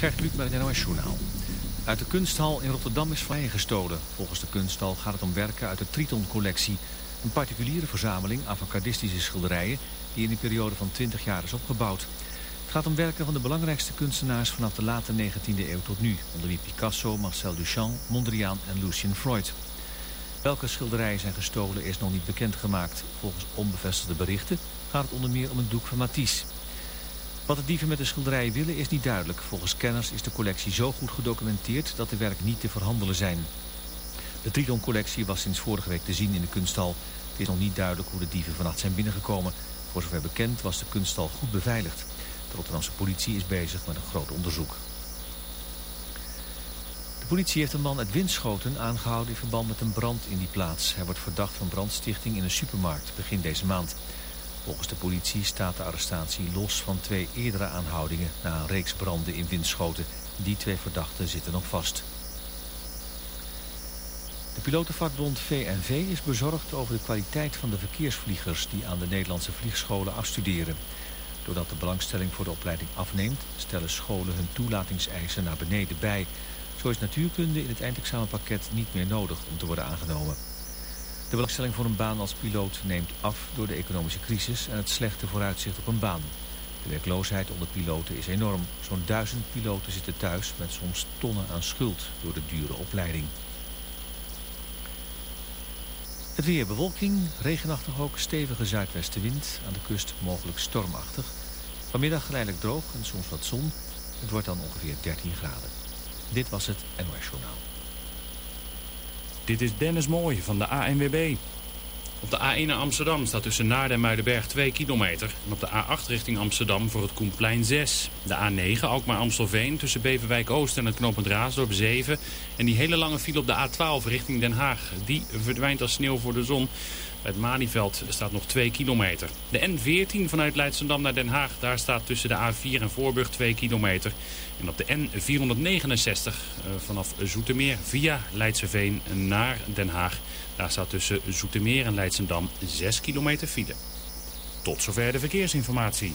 Gert Luc met het NOS Journaal. Uit de kunsthal in Rotterdam is vrij gestolen. Volgens de kunsthal gaat het om werken uit de Triton-collectie. Een particuliere verzameling avantgardistische schilderijen... die in een periode van 20 jaar is opgebouwd. Het gaat om werken van de belangrijkste kunstenaars vanaf de late 19e eeuw tot nu. Onder wie Picasso, Marcel Duchamp, Mondriaan en Lucien Freud. Welke schilderijen zijn gestolen is nog niet bekendgemaakt. Volgens onbevestigde berichten gaat het onder meer om een doek van Matisse. Wat de dieven met de schilderijen willen is niet duidelijk. Volgens kenners is de collectie zo goed gedocumenteerd dat de werken niet te verhandelen zijn. De Triton-collectie was sinds vorige week te zien in de kunsthal. Het is nog niet duidelijk hoe de dieven vannacht zijn binnengekomen. Voor zover bekend was de kunsthal goed beveiligd. De Rotterdamse politie is bezig met een groot onderzoek. De politie heeft een man uit Winschoten aangehouden in verband met een brand in die plaats. Hij wordt verdacht van brandstichting in een supermarkt begin deze maand. Volgens de politie staat de arrestatie los van twee eerdere aanhoudingen na een reeks branden in Winschoten. Die twee verdachten zitten nog vast. De pilotenvakbond VNV is bezorgd over de kwaliteit van de verkeersvliegers die aan de Nederlandse vliegscholen afstuderen. Doordat de belangstelling voor de opleiding afneemt, stellen scholen hun toelatingseisen naar beneden bij. Zo is natuurkunde in het eindexamenpakket niet meer nodig om te worden aangenomen. De belangstelling voor een baan als piloot neemt af door de economische crisis en het slechte vooruitzicht op een baan. De werkloosheid onder piloten is enorm. Zo'n duizend piloten zitten thuis met soms tonnen aan schuld door de dure opleiding. Het weer bewolking, regenachtig ook, stevige zuidwestenwind. Aan de kust mogelijk stormachtig. Vanmiddag geleidelijk droog en soms wat zon. Het wordt dan ongeveer 13 graden. Dit was het NOS Journaal. Dit is Dennis Mooij van de ANWB. Op de A1 naar Amsterdam staat tussen Naarden en Muidenberg 2 kilometer. En op de A8 richting Amsterdam voor het Koenplein 6. De A9 Alkmaar-Amstelveen tussen Beverwijk Oost en het knooppunt Raasdorp 7. En die hele lange file op de A12 richting Den Haag. Die verdwijnt als sneeuw voor de zon. Bij het Malieveld staat nog 2 kilometer. De N14 vanuit Leidschendam naar Den Haag. Daar staat tussen de A4 en Voorburg 2 kilometer. En op de N469 eh, vanaf Zoetermeer via Leidseveen naar Den Haag. Daar staat tussen Zoetermeer en Leidsendam 6 kilometer file. Tot zover de verkeersinformatie.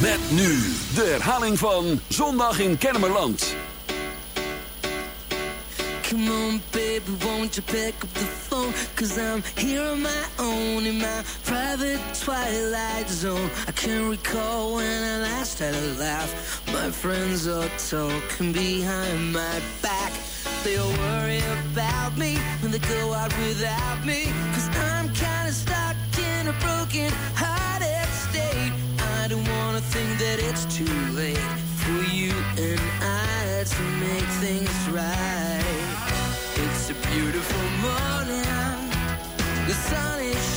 Met nu de herhaling van Zondag in Kennemerland. Come on, baby, won't you pick up the phone? Cause I'm here on my own in my private twilight zone. I can't recall when I last had a laugh. My friends are talking behind my back. They all worry about me when they go out without me. Cause I'm kinda stuck in a broken state. I don't wanna think that it's too late for you and I to make things right. It's a beautiful morning, the sun is shining.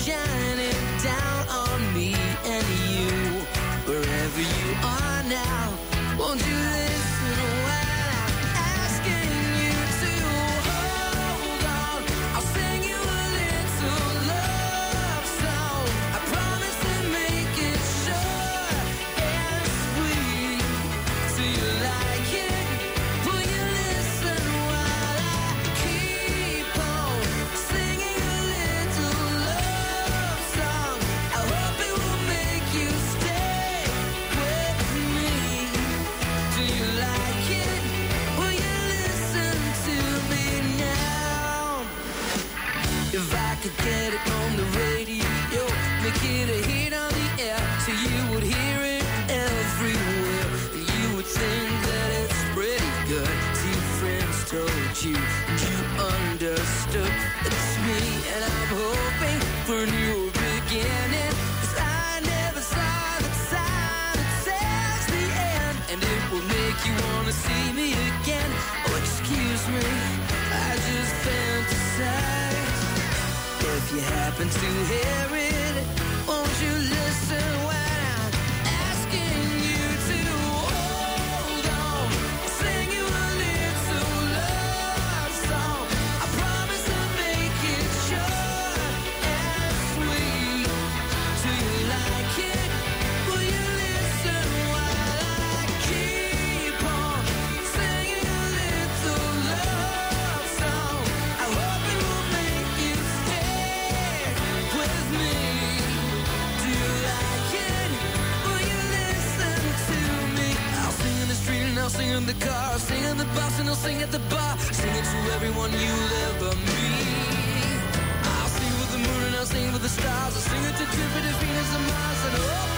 in the car, sing in the bus, and I'll sing at the bar. Sing it to everyone you'll ever meet. I'll sing with the moon and I'll sing with the stars. I'll sing it to Jupiter, Venus, and Mars, and oh.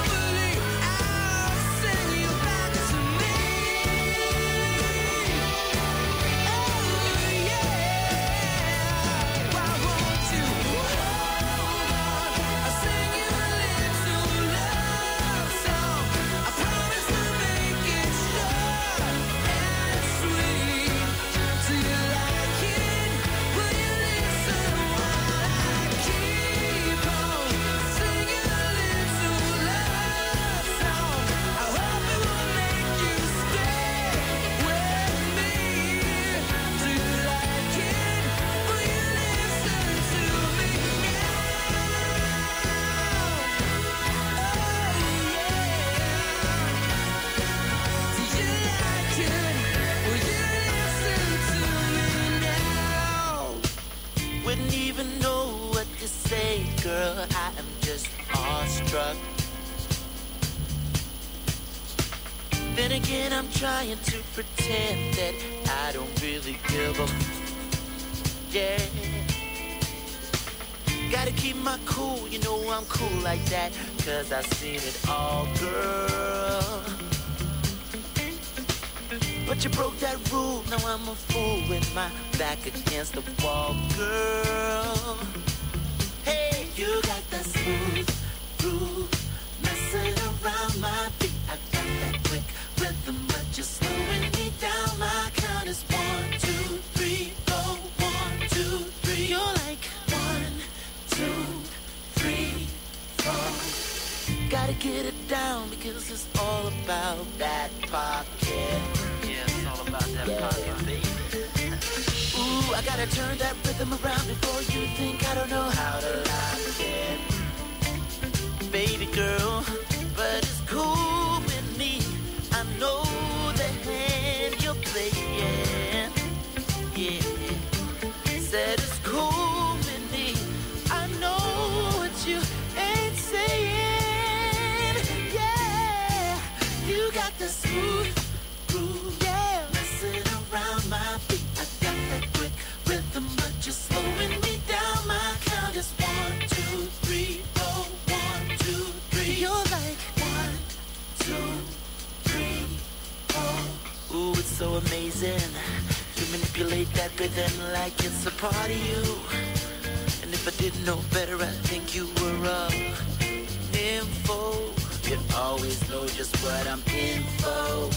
like that, cause I seen it all, girl. But you broke that rule, now I'm a fool with my back against the wall, girl. Hey, you got the. Ooh, I gotta turn that rhythm around before you think I don't know how to. Baby girl. them like it's a part of you. And if I didn't know better, I think you were up. Info, you always know just what I'm in for.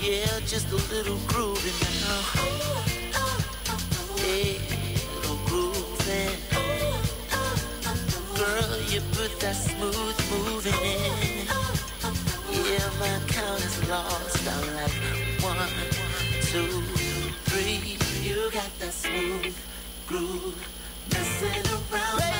Yeah, just a little groove in my little groove in. Girl, you put that smooth moving in. Yeah, my count is lost. I'm like one, two, three. You got that smooth groove messing around.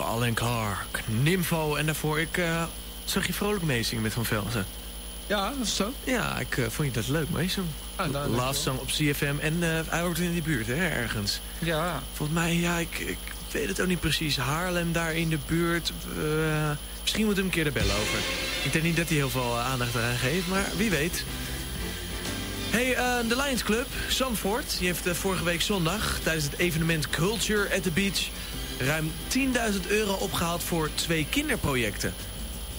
Nieuwe Allen Clark, Nympho. En daarvoor ik eh, zag je vrolijk meezingen met Van Velzen. Ja, dat is zo. Ja, ik eh, vond je dat leuk meezingen. Ah, nou, Love leuk. Song op CFM. En eh, hij wordt in de buurt, hè, ergens. Ja. Volgens mij, ja, ik, ik weet het ook niet precies. Haarlem daar in de buurt. misschien moet hem een keer er bellen over. Ik denk niet dat hij heel veel aandacht eraan geeft, maar wie weet. Hey, de Lions Club, Zandvoort, die heeft vorige week zondag... tijdens het evenement Culture at the Beach... ruim 10.000 euro opgehaald voor twee kinderprojecten.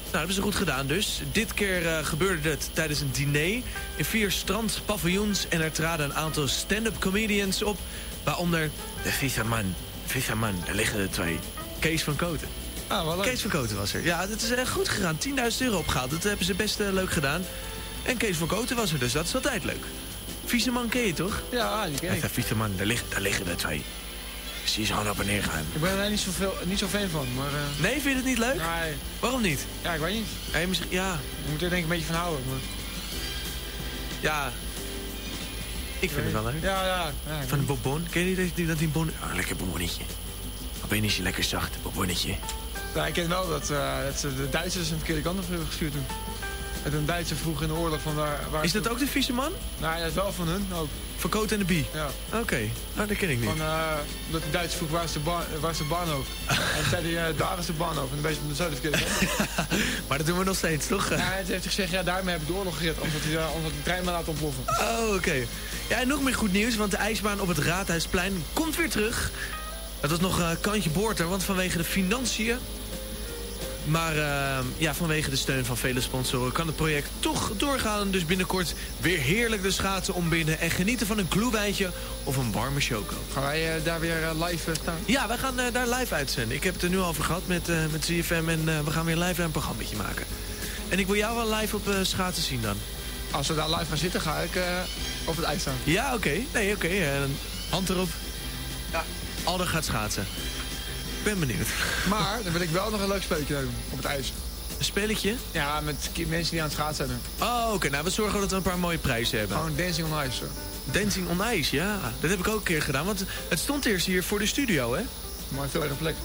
Nou, hebben ze goed gedaan dus. Dit keer eh, gebeurde het tijdens een diner in vier strandpaviljoens... en er traden een aantal stand-up comedians op... waaronder de visserman. Visserman, daar liggen er twee. Kees van Koten. Ah, wel leuk. Kees van Koten was er. Ja, het is echt goed gegaan. 10.000 euro opgehaald. Dat hebben ze best eh, leuk gedaan. En Kees van Koten was er, dus dat is altijd leuk. Visserman ken je toch? Ja, die ken ik. Ja, Visserman, daar, ligt, daar liggen er twee. Zie ze gewoon op en neer gaan. Ik ben er niet zo, veel, niet zo fan van, maar... eh, Nee, vind je het niet leuk? nee. Waarom niet? Ja, ik weet niet. Hey, misschien, ja, Je moet er denk ik een beetje van houden. Maar... ja. Ik vind het wel leuk. Ja, ja. ja ik Van een bonbon. Ken je die, die, dat die bon... Oh, lekker bonbonnetje. Bonbonnetje, lekker zacht. Bonbonnetje. Ja, ik ken wel dat, eh, dat ze de Duitsers een verkeerde kant op hebben gestuurd toen. Met een Duitser vroeg in de oorlog van waar... waar Is dat ook de vieze man? Nou, ja, dat is wel van hun ook. Van Coat en de Bie? Ja. Oké, nou dat ken ik niet. Van, eh, omdat de Duitsers vroeg waar is de, ba waar is de bahnhof? en zei hij, eh, daar is de bahnhof. En dan ben je van de op. maar dat doen we nog steeds, toch? Ja, toen heeft gezegd, ja, daarmee heb ik de oorlog gered. Omdat hij, omdat de trein maar laat ontploffen. Oh, oké. Ja, en nog meer goed nieuws, want de ijsbaan op het Raadhuisplein komt weer terug. Het was nog een kantje boorter, want vanwege de financiën... Maar eh, ja, vanwege de steun van vele sponsoren kan het project toch doorgaan. Dus binnenkort weer heerlijk de schaatsen ombinden... en genieten van een gloewijntje of een warme choco. Gaan wij eh, daar weer eh, live eh, staan? Ja, wij gaan daar live uitzenden. Ik heb het er nu al over gehad met, met CFM en we gaan weer live een programmaatje maken. En ik wil jou wel live op schaatsen zien dan. Als we daar live gaan zitten, ga ik op het ijs staan. Ja, oké. Nee, oké. hand erop. Ja. Alder gaat schaatsen. Ik ben benieuwd. Maar dan wil ik wel nog een leuk spelletje doen op het ijs. Een spelletje? Ja, met mensen die aan het schaatsen zijn. Oh, oké. Nou, we zorgen dat we een paar mooie prijzen hebben. Gewoon dancing on ice. Zo. Dancing on Ice, ja. Dat heb ik ook een keer gedaan. Want het stond eerst hier voor de studio, hè? Maar veel erg plek.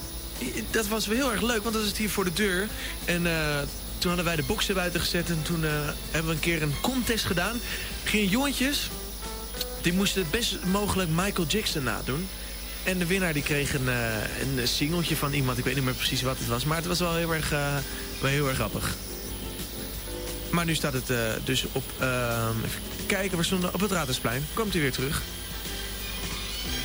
Dat was wel heel erg leuk, want dat is het hier voor de deur. En eh, toen hadden wij de boksen buiten gezet. En toen eh, hebben we een keer een contest gedaan. Gingen jongetjes, die moesten het best mogelijk Michael Jackson nadoen. En de winnaar die kreeg een, eh, een singeltje van iemand. Ik weet niet meer precies wat het was. Maar het was wel heel erg, eh, wel heel erg grappig. Maar nu staat het eh, dus op... ehm, even kijken, we stonden op het Raadhuisplein. Komt hij weer terug.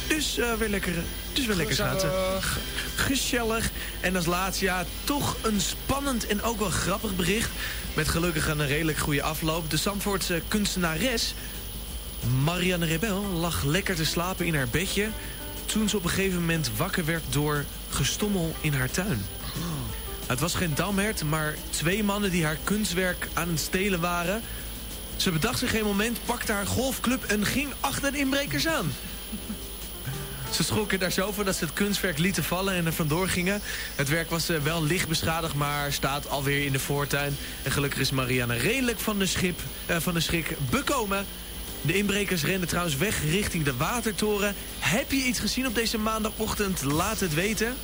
Dus weer lekker, dus weer lekker schaatsen. Gezellig. Gezellig. En als laatste, ja, toch een spannend en ook wel grappig bericht. Met gelukkig een redelijk goede afloop. De Zandvoortse kunstenares Marianne Rebel lag lekker te slapen in haar bedje... toen ze op een gegeven moment wakker werd door gestommel in haar tuin. Het was geen damhert, maar twee mannen die haar kunstwerk aan het stelen waren. Ze bedacht zich geen moment, pakte haar golfclub en ging achter de inbrekers aan. Ze schrokken daar zo van dat ze het kunstwerk lieten vallen en er vandoor gingen. Het werk was eh, wel licht beschadigd, maar staat alweer in de voortuin. En gelukkig is Marianne redelijk van de, schip, eh, van de schrik bekomen. De inbrekers renden trouwens weg richting de Watertoren. Heb je iets gezien op deze maandagochtend? Laat het weten.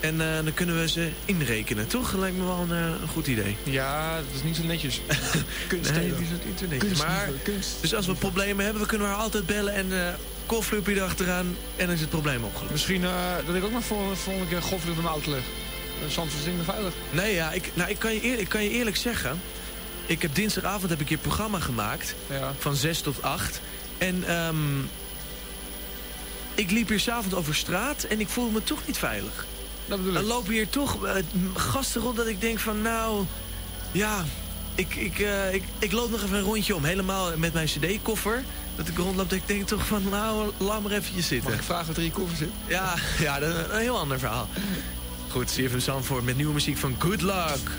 En eh, dan kunnen we ze inrekenen, toch? Lijkt me wel een, eh, een goed idee. Ja, dat is niet zo netjes. Kunst. Nee, die is. Kunst, maar, kunst. Dus als we problemen hebben, we kunnen haar altijd bellen en uh, kofferloopje erachteraan en dan is het probleem opgelost. Misschien uh, dat ik ook maar voor volgende keer golfloop in mijn auto leg. Soms is het ding veilig. Nee, ja, ik, nou, ik, kan je eerlijk, ik kan je eerlijk zeggen. Ik heb dinsdagavond heb ik hier programma gemaakt. Ja. Van 6 tot 8. En um, ik liep hier s'avonds over straat en ik voelde me toch niet veilig. Dat bedoel ik. Dan lopen hier toch uh, gasten rond dat ik denk van nou... Ja, ik, ik, uh, ik, ik loop nog even een rondje om. Helemaal met mijn cd-koffer. Dat ik rondloop, dat ik denk toch van nou, laat maar eventjes zitten. Mag ik vragen wat er in je koffer zit? Ja, ja dat is een heel ander verhaal. Goed, CFM Zandvoort met nieuwe muziek van Good Luck.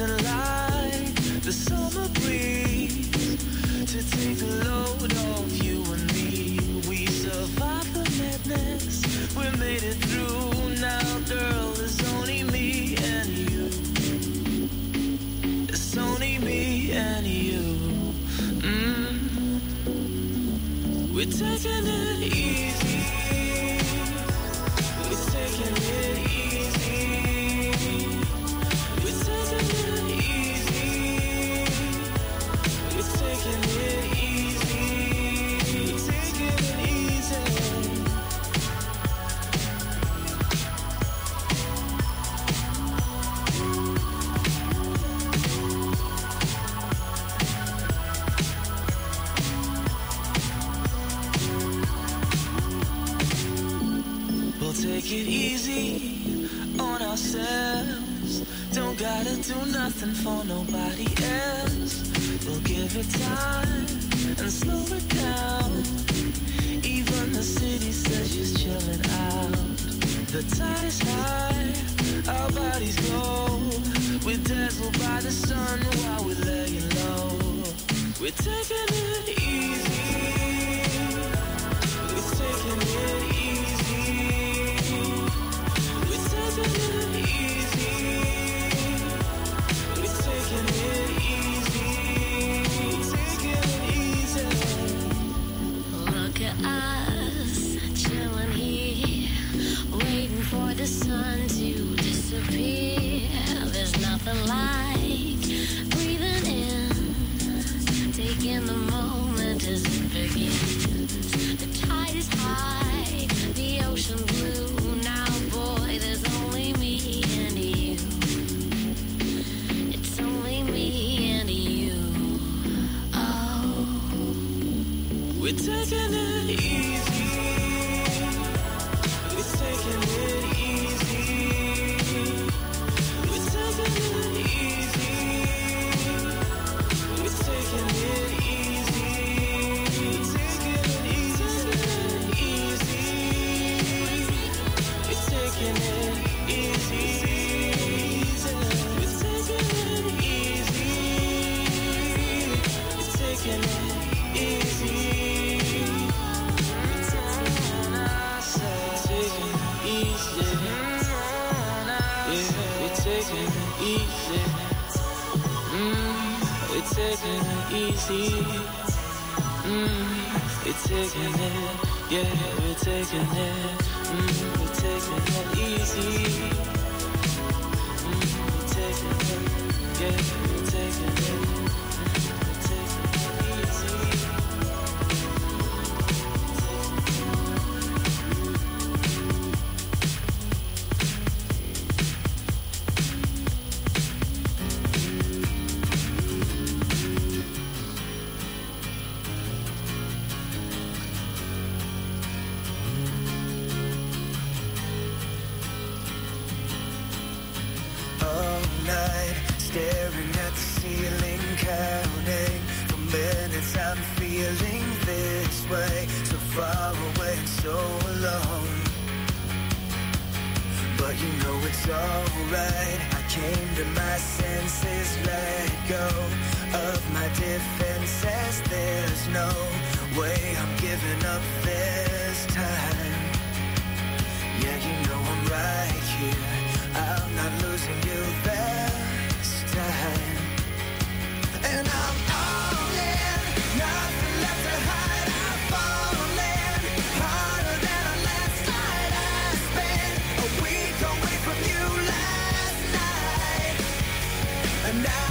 to lie nothing for nobody else. We'll give it time and now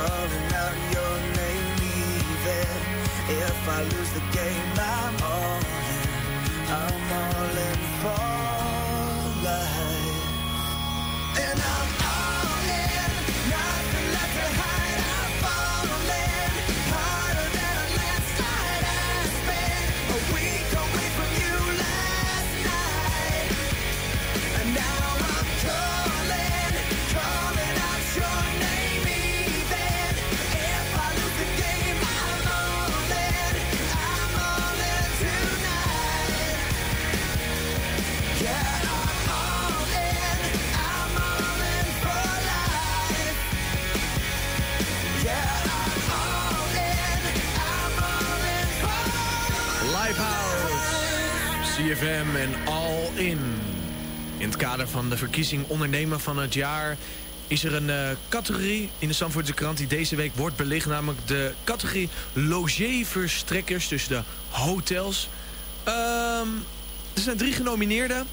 calling out your name even if I lose the game, I'm all in, I'm all in for CFM en All In. In het kader van de verkiezing ondernemer van het jaar... is er een eh, categorie in de Zandvoortse krant die deze week wordt belicht... namelijk de categorie logeerverstrekkers, dus de hotels. Ehm, er zijn drie genomineerden.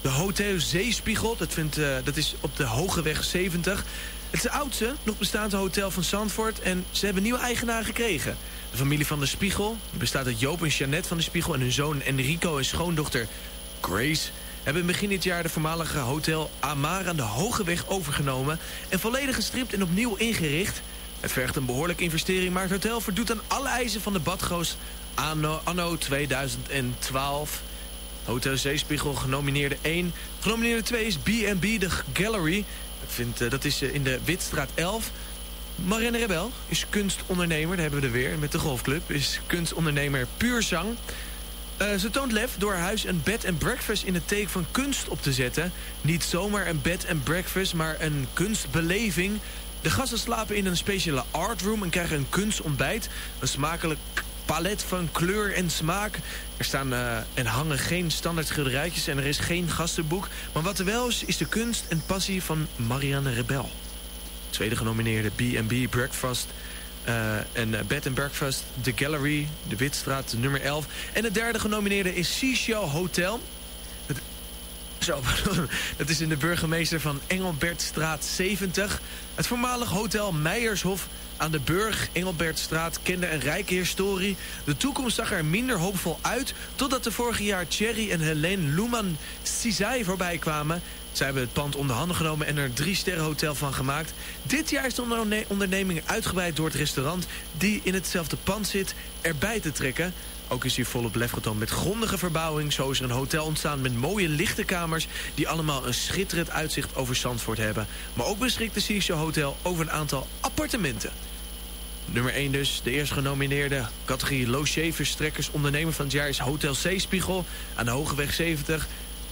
De Hotel Zeespiegel, dat, vindt, eh, dat is op de Hogeweg 70. Het is het oudste nog bestaande hotel van Zandvoort... en ze hebben nieuwe eigenaren gekregen. De familie van de Spiegel, die bestaat uit Joop en Jeannette van de Spiegel... en hun zoon Enrico en schoondochter Grace... hebben begin dit jaar de voormalige hotel Amar aan de Hogeweg overgenomen... en volledig gestript en opnieuw ingericht. Het vergt een behoorlijke investering... maar het hotel voldoet aan alle eisen van de badgoos anno, anno 2012... Hotel Zeespiegel genomineerde 1. Genomineerde 2 is B&B The Gallery. Eh, dat is eh, in de Witstraat 11. Marianne Rebel is kunstondernemer, daar hebben we er weer. Met de golfclub is kunstondernemer puur zang. Eh, ze toont lef door haar huis een bed and breakfast in het teken van kunst op te zetten. Niet zomaar een bed and breakfast, maar een kunstbeleving. De gasten slapen in een speciale artroom en krijgen een kunstontbijt. Een smakelijk palet van kleur en smaak. Er staan eh, en hangen geen standaard schilderijtjes en er is geen gastenboek. Maar wat er wel is, is de kunst en passie van Marianne Rebel. Tweede genomineerde B&B Breakfast eh, en eh, Bed and Breakfast, The Gallery, de Witstraat, nummer 11. En de derde genomineerde is Seashell Hotel. Zo. Dat is in de burgemeester van Engelbertstraat 70. Het voormalig hotel Meijershof aan de Burg Engelbertstraat kende een rijke historie. De toekomst zag er minder hoopvol uit... totdat er vorig jaar Thierry en Helene Loeman Cizai voorbij kwamen. Zij hebben het pand onder handen genomen en er een drie sterren hotel van gemaakt. Dit jaar is de onderne- onderneming uitgebreid door het restaurant... die in hetzelfde pand zit, erbij te trekken... Ook is hier volop lef getoond met grondige verbouwing. Zo is er een hotel ontstaan met mooie lichte kamers... die allemaal een schitterend uitzicht over Zandvoort hebben. Maar ook beschikt de Seashore Hotel over een aantal appartementen. Nummer 1 dus, de eerst genomineerde categorie Loge Verstrekkers ondernemer van het jaar is Hotel C-Spiegel aan de Hogeweg 70.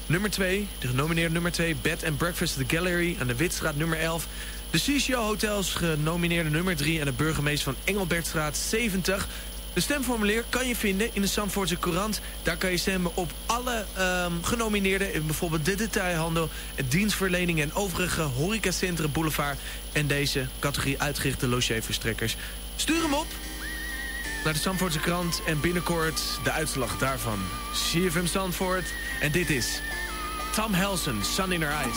Nummer 2, de genomineerde nummer 2, Bed and Breakfast The Gallery aan de Witstraat nummer 11. De CCO Hotels genomineerde nummer 3 aan de burgemeester van Engelbertstraat 70. De stemformulier kan je vinden in de Zandvoortse Courant. Daar kan je stemmen op alle ehm, genomineerden. in Bijvoorbeeld de detailhandel, dienstverlening en overige horecacentrum boulevard. En deze categorie uitgerichte logeverstrekkers. Stuur hem op naar de Zandvoortse krant en binnenkort de uitslag daarvan. CFM Zandvoort en dit is Tom Helson, Sun in Her Eyes.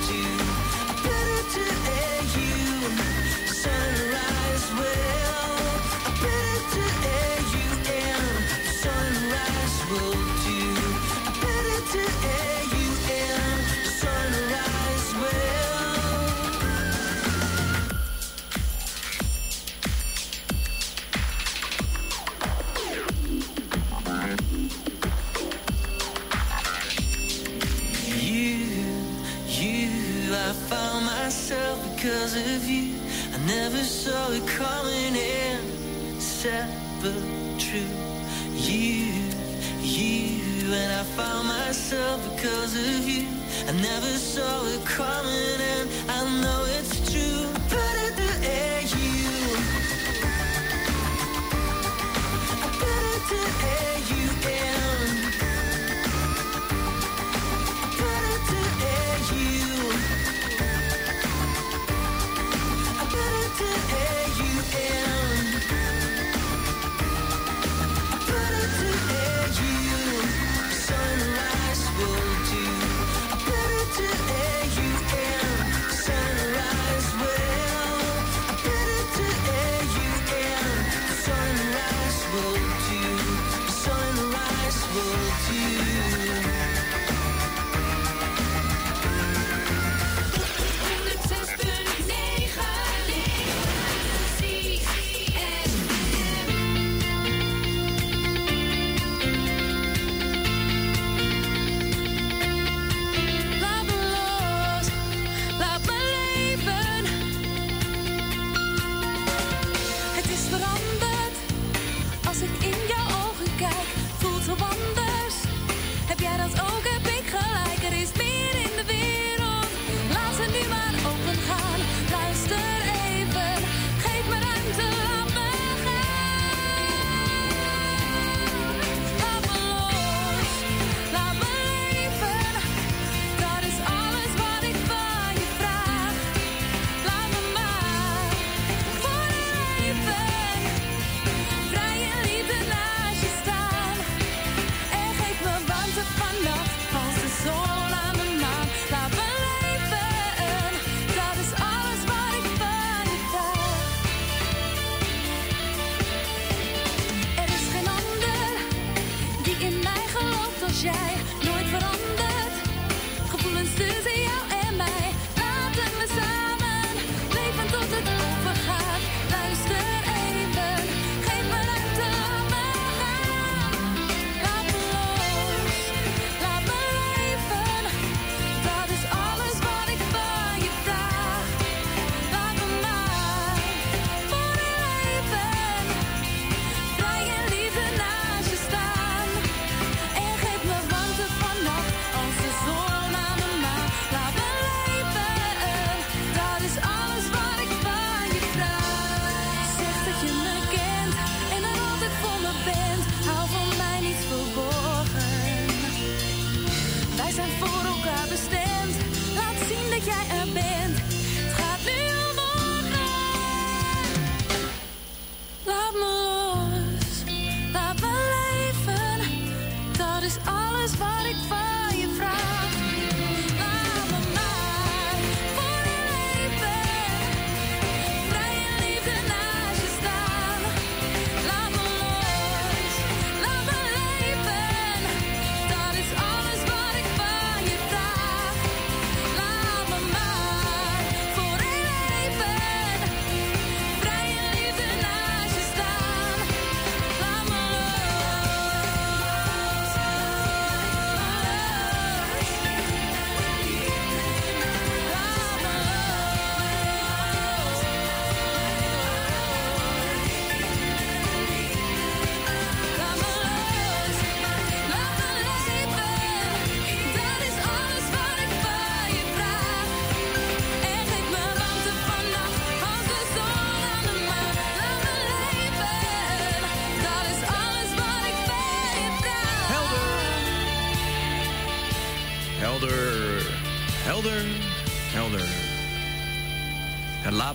because of you. I never saw it coming in, sad but true. You, you, and I found myself because of you. I never saw it coming in, I know it's true. To air you. To air you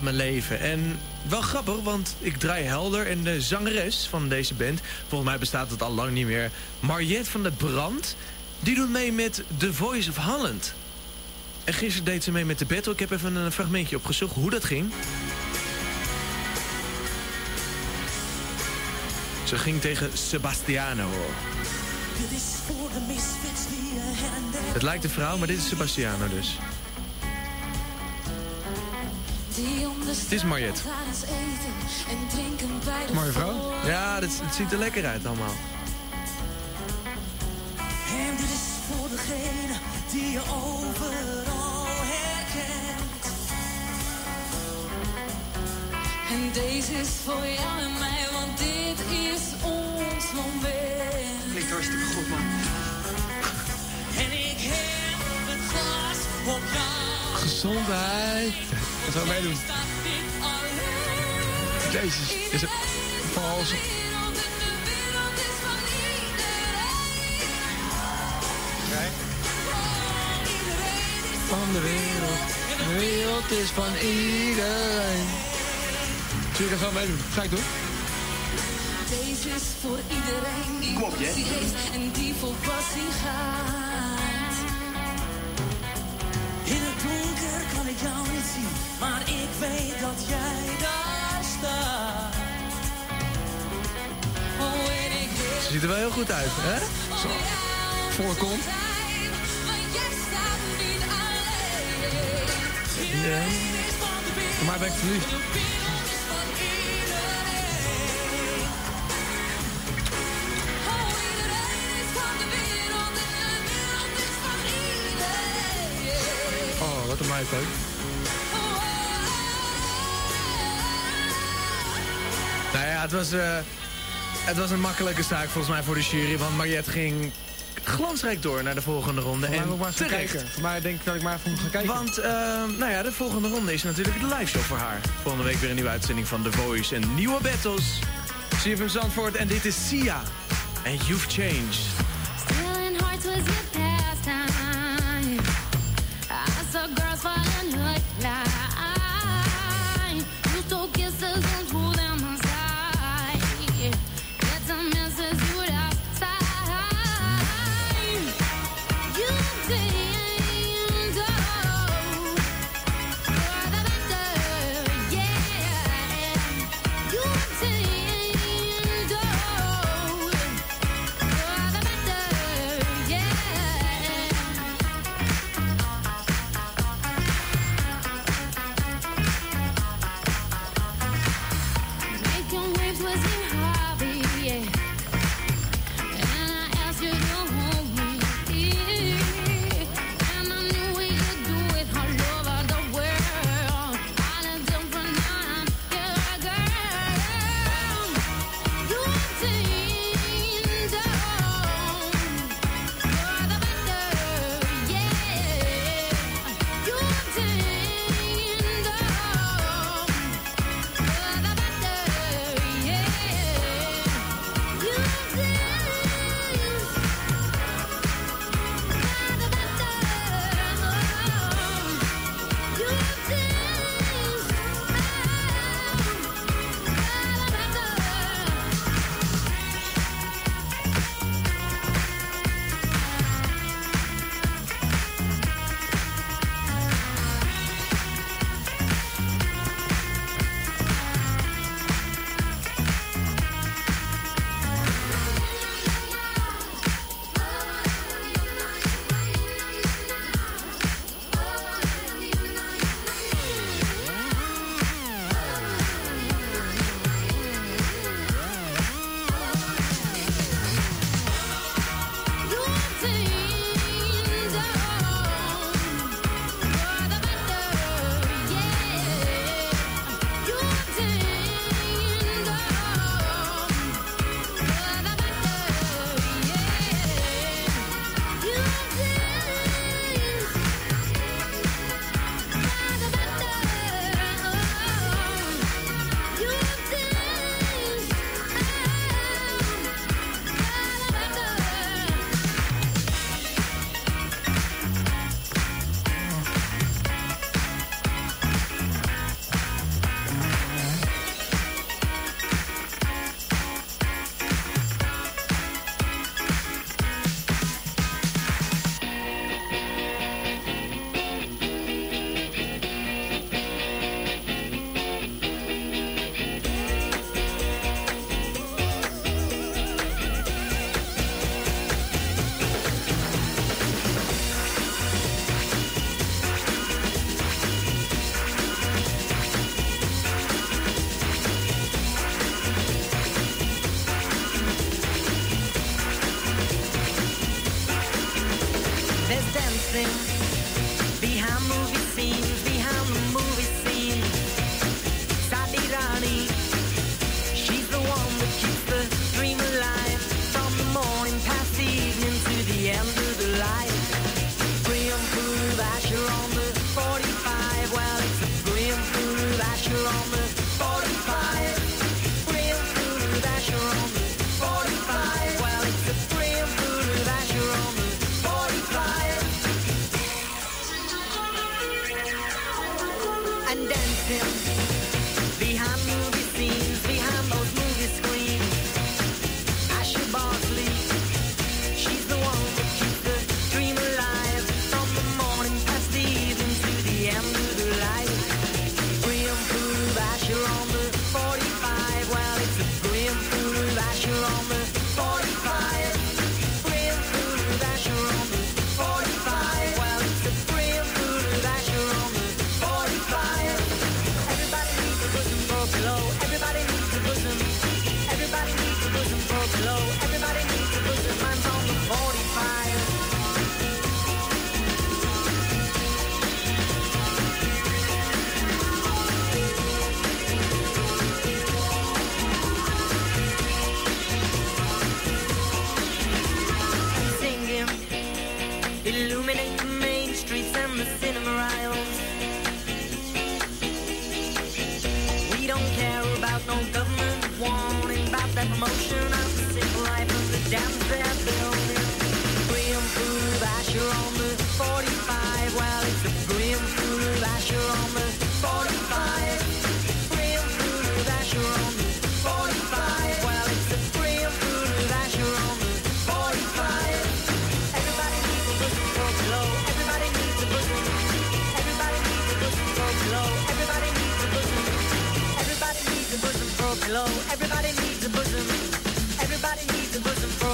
Me leven. En wel grappig, want ik draai helder en de zangeres van deze band... volgens mij bestaat het al lang niet meer... Mariette van der Brand, die doet mee met The Voice of Holland. En gisteren deed ze mee met de battle. Ik heb even een fragmentje opgezocht hoe dat ging. Ze ging tegen Sebastiano. Het lijkt een vrouw, maar dit is Sebastiano dus. Het is Mariette. Mooie vrouw. Ja, dit, het ziet er lekker uit allemaal. En dit is voor degene die je overal herkent. En deze is voor jou en mij, want dit is ons moment. Klinkt hartstikke goed, man. En ik heb het glas op jou. Gezondheid. Wat zou wij doen? Jezus, is het vals? Van de wereld. De wereld is van iedereen. Zie je dat gewoon meedoen? Ga ik doen? Deze is voor iedereen die Kom op, passie heeft en die vol passie gaat. Ziet er wel heel goed uit, hè? Zo. Voorkomt. Maar. Ja. Mij ben ik verliefd. Oh, wat een meid ook. Nou ja, het was, eh, het was een makkelijke zaak volgens mij voor de jury. Want Mariette ging glansrijk door naar de volgende ronde. En ik maar terecht. kijken. Voor mij denk ik dat ik maar even moet gaan kijken. Want, eh, nou ja, de volgende ronde is natuurlijk de live show voor haar. Volgende week weer een nieuwe uitzending van The Voice en nieuwe battles. CFM Zandvoort en dit is Sia. En You've Changed.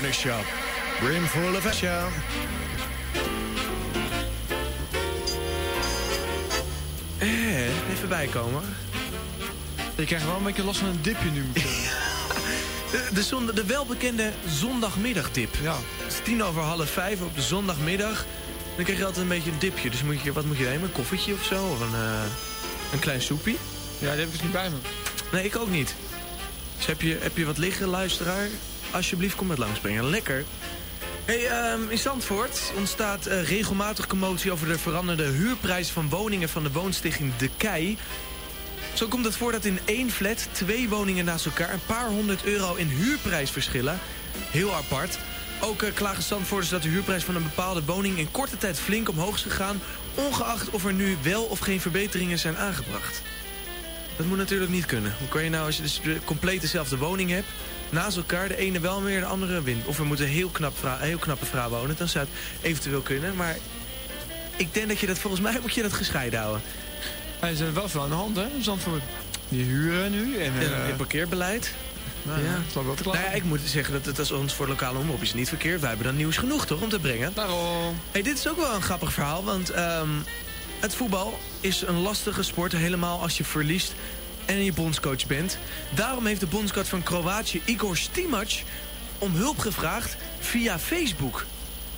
Corner Shop. Brim full of Asher. Eh, even bijkomen. Je krijgt wel een beetje last van een dipje nu. De, de, zondag, de welbekende zondagmiddagtip. Ja. Het is tien over half vijf op de zondagmiddag. Dan krijg je altijd een beetje een dipje. Dus moet je, wat moet je nemen? Een koffietje of zo? Of een, eh, een klein soepie? Ja, die heb ik dus niet bij me. Nee, ik ook niet. Dus heb je, heb je wat liggen, luisteraar? Alsjeblieft, kom met langsbrengen. Lekker. Hey, ehm, in Zandvoort ontstaat eh, regelmatig commotie over de veranderde huurprijs van woningen van de woonstichting De Kei. Zo komt het voor dat in één flat twee woningen naast elkaar een paar honderd euro in huurprijs verschillen. Heel apart. Ook eh, klagen Zandvoorters dat de huurprijs van een bepaalde woning in korte tijd flink omhoog is gegaan, ongeacht of er nu wel of geen verbeteringen zijn aangebracht. Dat moet natuurlijk niet kunnen. Hoe kan je nou, als je dus de compleet dezelfde woning hebt, naast elkaar, de ene wel meer, de andere wint. Of er moet een heel, knap heel knappe vrouw wonen, dan zou het eventueel kunnen. Maar ik denk dat je dat, volgens mij moet je dat gescheiden houden. Er is wel veel aan de hand, hè, Zandvoort. Die huren nu en... Eh, het parkeerbeleid. nou, ja, het wel te klaar. Nou ja, ik moet zeggen dat het als ons voor de lokale omroep is niet verkeerd. Wij hebben dan nieuws genoeg, toch, om te brengen. Daarom. Hey, dit is ook wel een grappig verhaal, want ehm, het voetbal is een lastige sport. Helemaal als je verliest en je bondscoach bent. Daarom heeft de bondscoach van Kroatië, Igor Stimac, om hulp gevraagd via Facebook.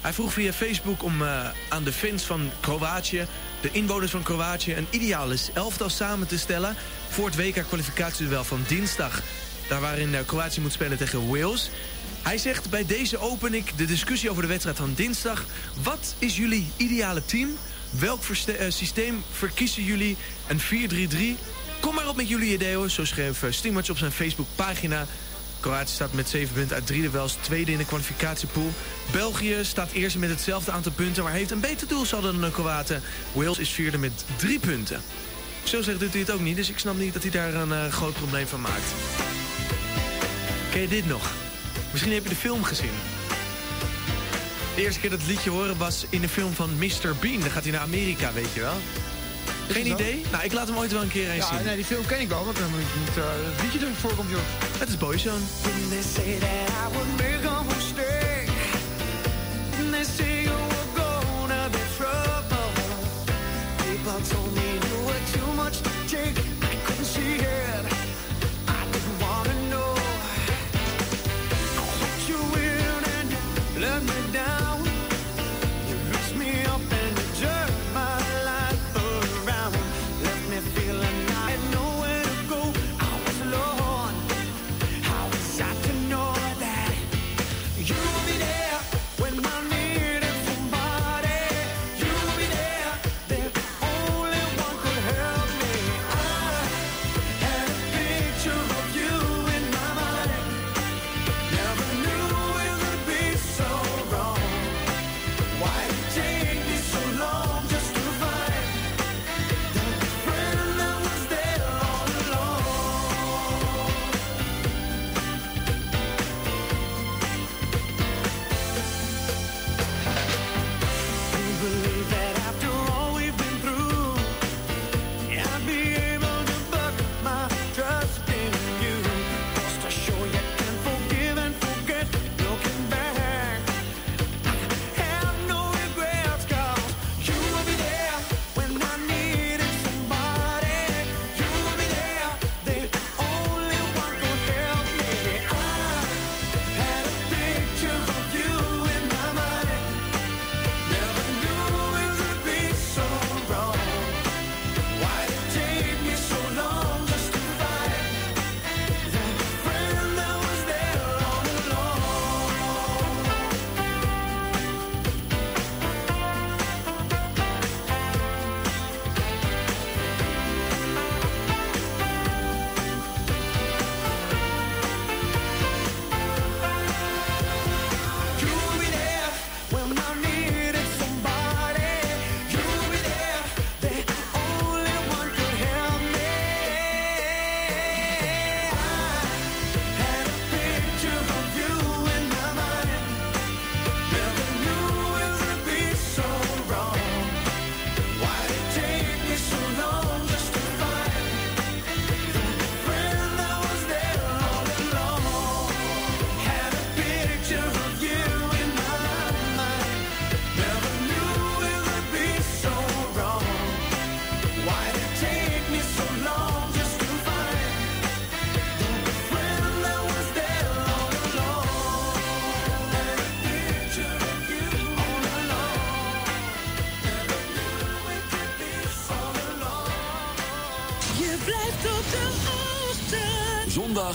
Hij vroeg via Facebook om eh, aan de fans van Kroatië, de inwoners van Kroatië, een ideale elftal samen te stellen voor het WK-kwalificatieduel van dinsdag. Daar waarin eh, Kroatië moet spelen tegen Wales. Hij zegt, bij deze open ik de discussie over de wedstrijd van dinsdag. Wat is jullie ideale team? Welk eh, systeem verkiezen jullie? Een 4-3-3? Kom maar op met jullie ideeën, zo schreef eh, Stigmac op zijn Facebookpagina. Kroatië staat met 7 punten uit drie duels tweede in de kwalificatiepool. België staat eerste met hetzelfde aantal punten... maar heeft een beter doelsaldo dan de Kroaten. Wales is vierde met drie punten. Zo zegt doet hij het ook niet, dus ik snap niet dat hij daar een eh, groot probleem van maakt. Ken je dit nog? Misschien heb je de film gezien. De eerste keer dat het liedje horen was in de film van Mr. Bean. Dan gaat hij naar Amerika, weet je wel. Geen idee? Nou, ik laat hem ooit wel een keer eens ja, zien. Nee, die film ken ik wel, want dan moet ik niet uh, het liedje ervoor komt. Het is Boyzone.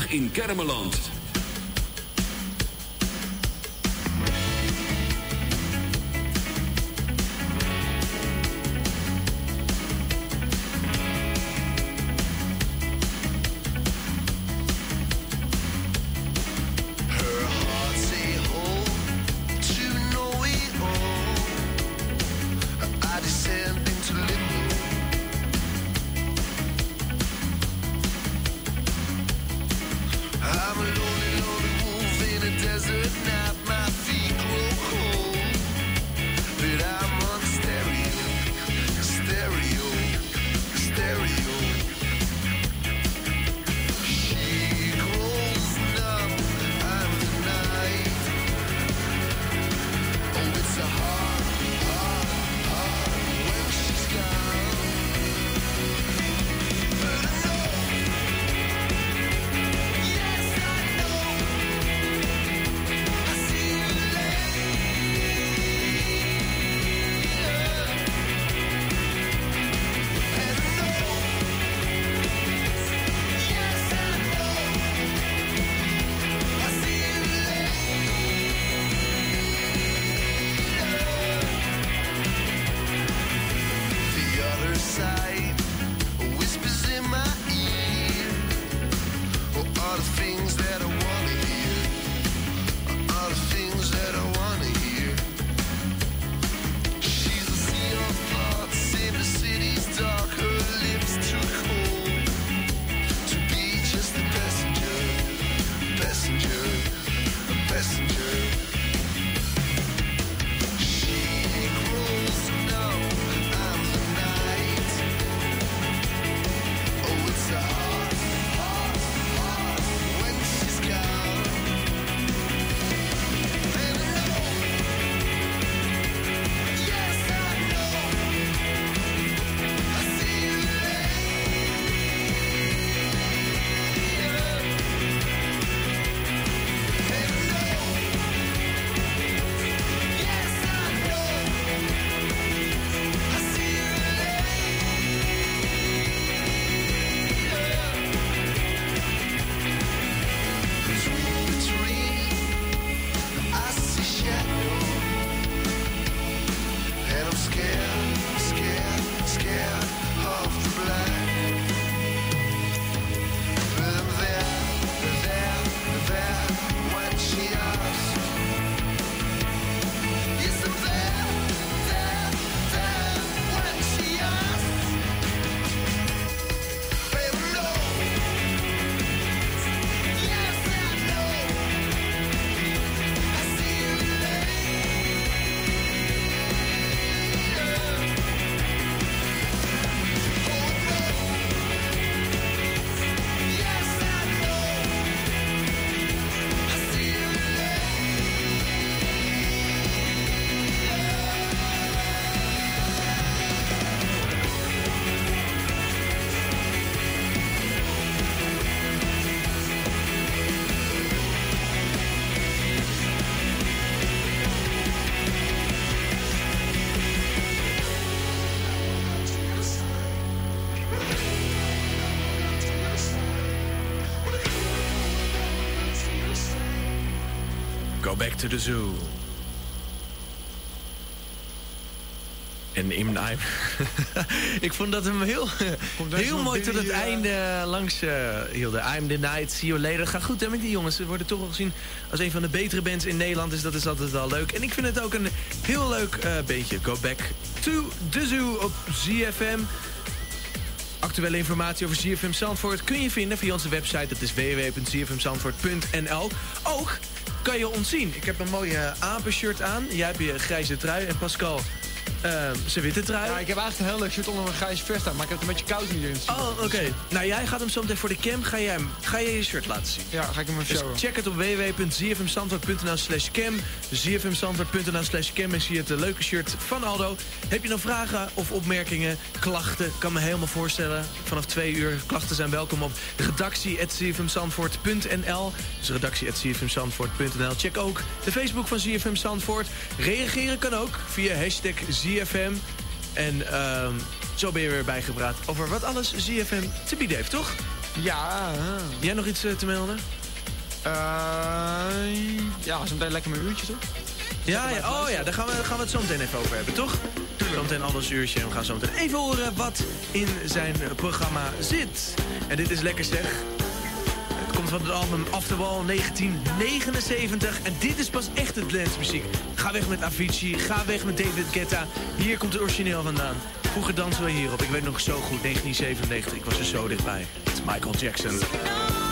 in Kermeland. Back to the zoo. En in mijn Ik vond dat hem heel, heel mooi tot het ja. einde langs eh hielden. I'm the night, see you later. Gaat goed hè met die jongens. Ze worden toch wel gezien als een van de betere bands in Nederland. Dus dat is altijd wel leuk. En ik vind het ook een heel leuk eh beetje. Go back to the zoo op ZFM. Actuele informatie over ZFM Zandvoort kun je vinden via onze website. Dat is www.zfmzandvoort.nl. Ook kan je ons zien. Ik heb een mooie apenshirt aan. Jij hebt je grijze trui. En Pascal, eh, zijn witte trui. Ja, ik heb eigenlijk een heel leuk shirt onder mijn grijze vest aan, maar ik heb het een beetje koud nu erin. Oh, oké. Nou, jij gaat hem zo meteen voor de cam. Ga jij, hem, ga jij je shirt laten zien? Ja, ga ik hem even Dus showen. check het op www.zfmzandvoort.nl slash cam. zfmzandvoort.nl slash cam en zie je het eh, leuke shirt van Aldo. Heb je nou vragen of opmerkingen, klachten? Kan me helemaal voorstellen. Vanaf twee uur klachten zijn welkom op redactie.zfmzandvoort.nl Dus redactie.zfmzandvoort.nl Check ook de Facebook van ZFM Zandvoort. Reageren kan ook via hashtag ZFM. En ehm, zo ben je weer bijgepraat over wat alles ZFM te bieden heeft, toch? Ja. Jij nog iets eh, te melden? Eh, ja, zo meteen lekker mijn uurtje, toch? Ja, ja, oh ja, daar gaan we, daar gaan we het zo meteen even over hebben, toch? Zometeen alles uurtje en we gaan zo meteen even horen wat in zijn programma zit. En dit is lekker zeg. Komt van het album After All 1979. En dit is pas echt het dancemuziek. Ga weg met Avicii, ga weg met David Guetta. Hier komt het origineel vandaan. Vroeger dansen we hierop. Ik weet nog zo goed, 1997. Ik was er zo dichtbij. Het is Michael Jackson.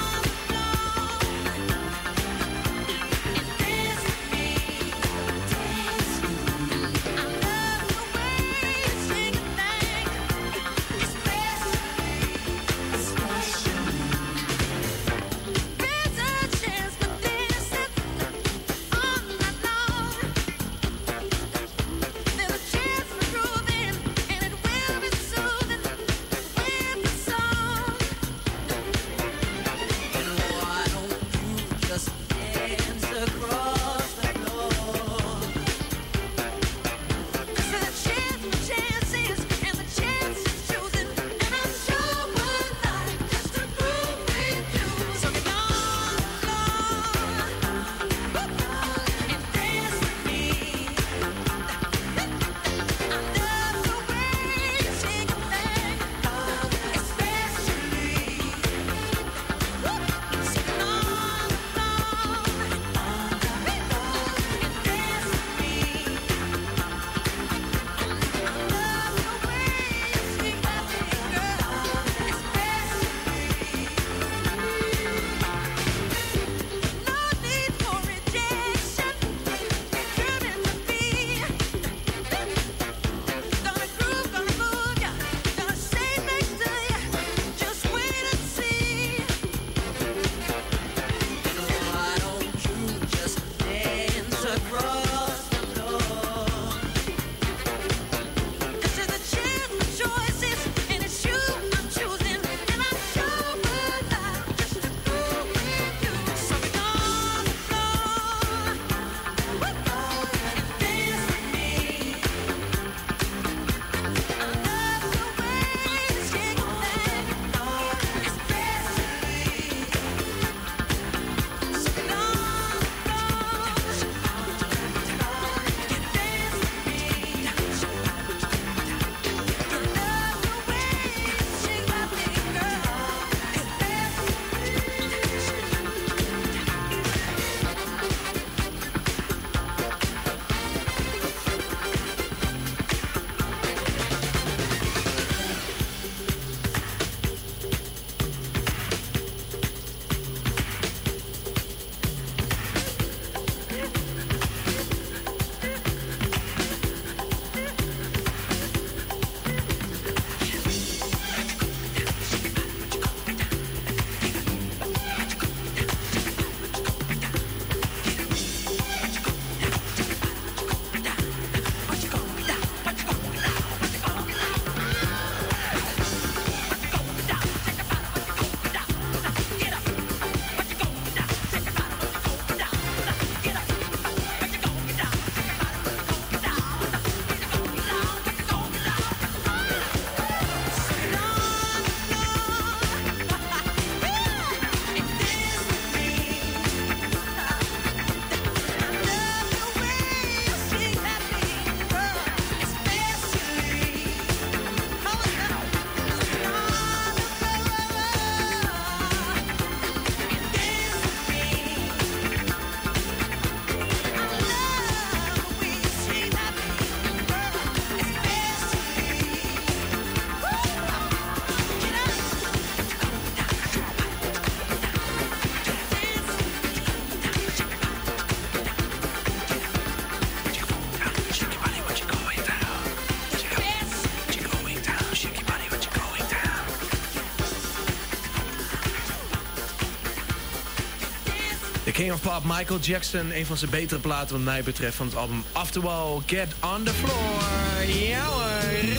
The King of Pop, Michael Jackson. Een van zijn betere platen wat mij betreft van het album After All, Get On The Floor. Ja hoor.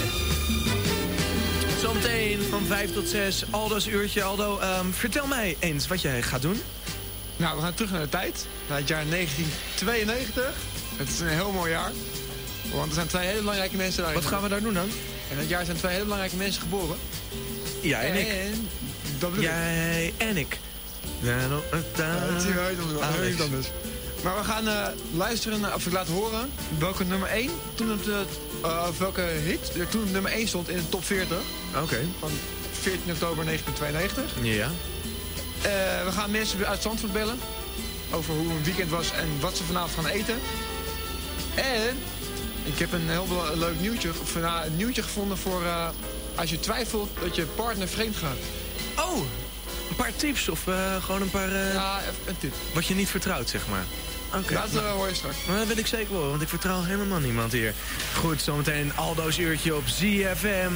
Zometeen van 5 tot 6, Aldo's uurtje. Aldo, ehm, vertel mij eens wat jij gaat doen. Nou, we gaan terug naar de tijd. Naar het jaar 1992. Het is een heel mooi jaar. Want er zijn twee hele belangrijke mensen daarin. Wat gaan we daar doen dan? In dat jaar zijn twee hele belangrijke mensen geboren. Jij en ik. En, dat ik. Jij en ik. Ja. Heel anders. Maar we gaan eh, luisteren, naar- of ik laat horen, welke nummer 1, toen het, eh, of welke hit er toen op nummer 1 stond in de top 40. Oké. Van 14 oktober 1992. Ja. We gaan mensen uit Zandvoort bellen. Over hoe hun weekend was en wat ze vanavond gaan eten. En ik heb een heel leuk nieuwtje, of, een nieuwtje gevonden voor als je twijfelt dat je partner vreemd gaat. Oh, een paar tips of eh, gewoon een paar... eh, Ja, een tip. Wat je niet vertrouwt, zeg maar. Oké. Dat nou, eh, hoor je straks. maar dat weet ik zeker wel, want ik vertrouw helemaal niemand hier. Goed, zometeen Aldo's uurtje op ZFM.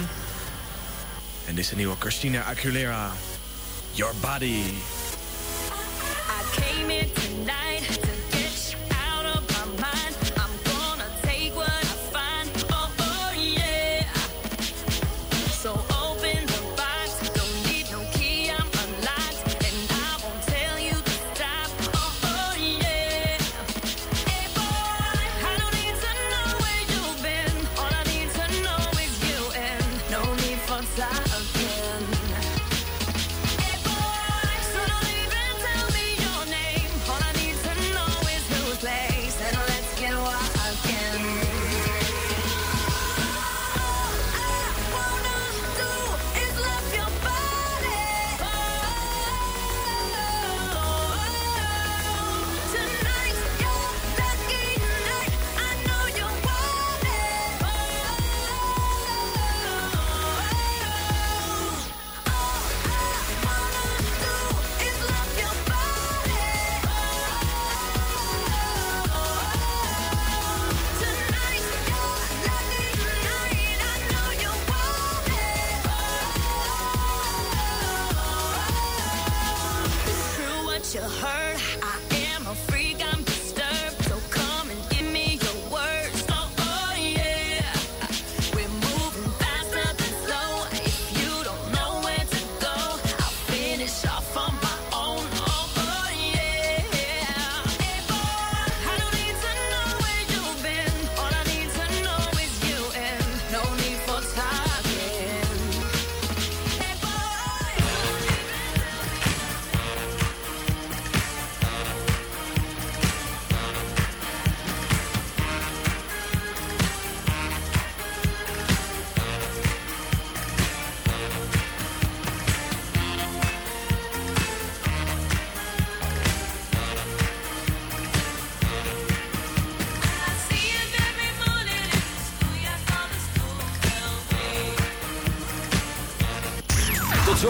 En dit is de nieuwe Christina Aguilera. Your Body.